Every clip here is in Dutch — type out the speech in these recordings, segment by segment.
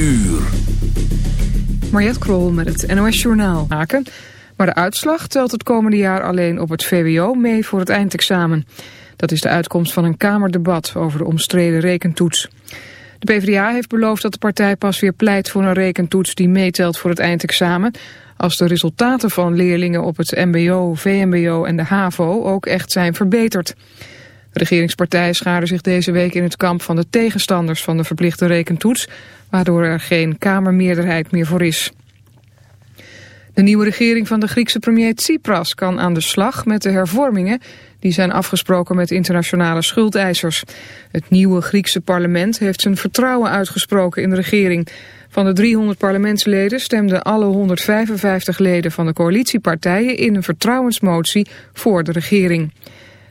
uur. Mariette Krol met het NOS Journaal maken. Maar de uitslag telt het komende jaar alleen op het VWO mee voor het eindexamen. Dat is de uitkomst van een Kamerdebat over de omstreden rekentoets. De PvdA heeft beloofd dat de partij pas weer pleit voor een rekentoets die meetelt voor het eindexamen... als de resultaten van leerlingen op het mbo, VMBO en de HAVO ook echt zijn verbeterd. De regeringspartij schaarde zich deze week in het kamp van de tegenstanders van de verplichte rekentoets, waardoor er geen kamermeerderheid meer voor is. De nieuwe regering van de Griekse premier Tsipras kan aan de slag met de hervormingen die zijn afgesproken met internationale schuldeisers. Het nieuwe Griekse parlement heeft zijn vertrouwen uitgesproken in de regering. Van de 300 parlementsleden stemden alle 155 leden van de coalitiepartijen in een vertrouwensmotie voor de regering.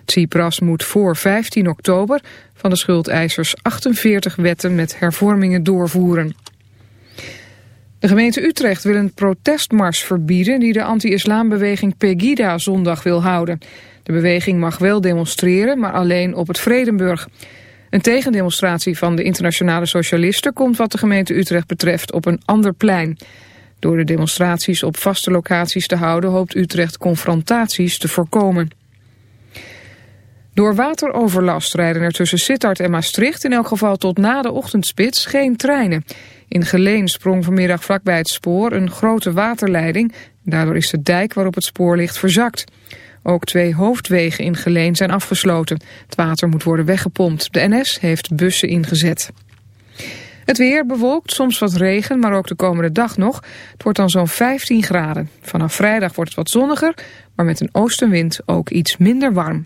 Tsipras moet voor 15 oktober van de schuldeisers 48 wetten met hervormingen doorvoeren. De gemeente Utrecht wil een protestmars verbieden die de anti-islambeweging Pegida zondag wil houden. De beweging mag wel demonstreren, maar alleen op het Vredenburg. Een tegendemonstratie van de internationale socialisten komt wat de gemeente Utrecht betreft op een ander plein. Door de demonstraties op vaste locaties te houden hoopt Utrecht confrontaties te voorkomen. Door wateroverlast rijden er tussen Sittard en Maastricht in elk geval tot na de ochtendspits geen treinen. In Geleen sprong vanmiddag vlakbij het spoor een grote waterleiding. Daardoor is de dijk waarop het spoor ligt verzakt. Ook twee hoofdwegen in Geleen zijn afgesloten. Het water moet worden weggepompt. De NS heeft bussen ingezet. Het weer bewolkt, soms wat regen, maar ook de komende dag nog. Het wordt dan zo'n 15 graden. Vanaf vrijdag wordt het wat zonniger, maar met een oostenwind ook iets minder warm.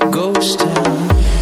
A ghost town.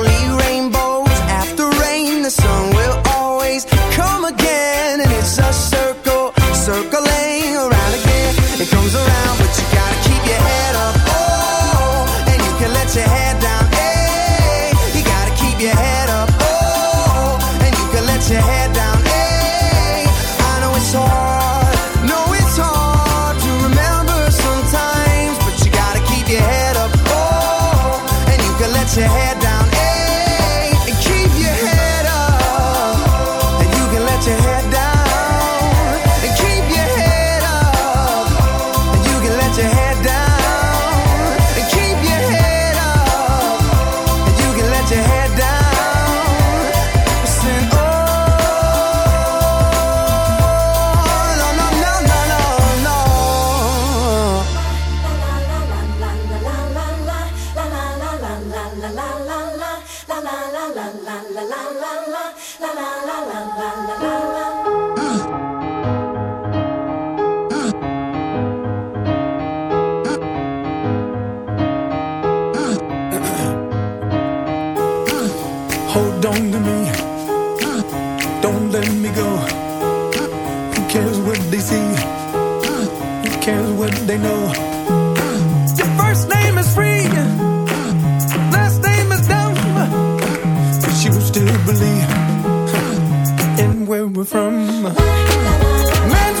we're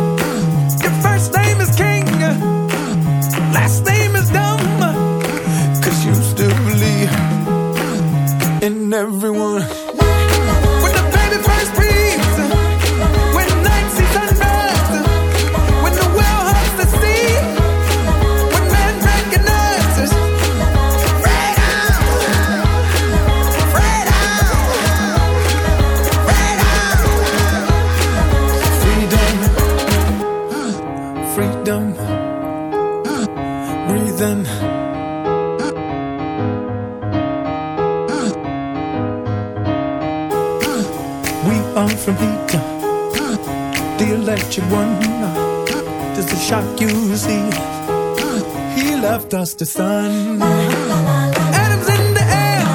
Us the sun. Atoms in the air,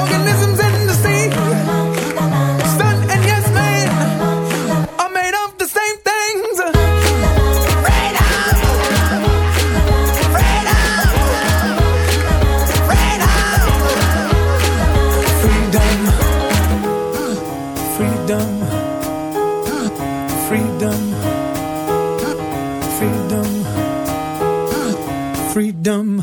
organisms in the sea. Sun and yes, man are made of the same things. Freedom! Freedom! Freedom! Freedom! Freedom! Freedom!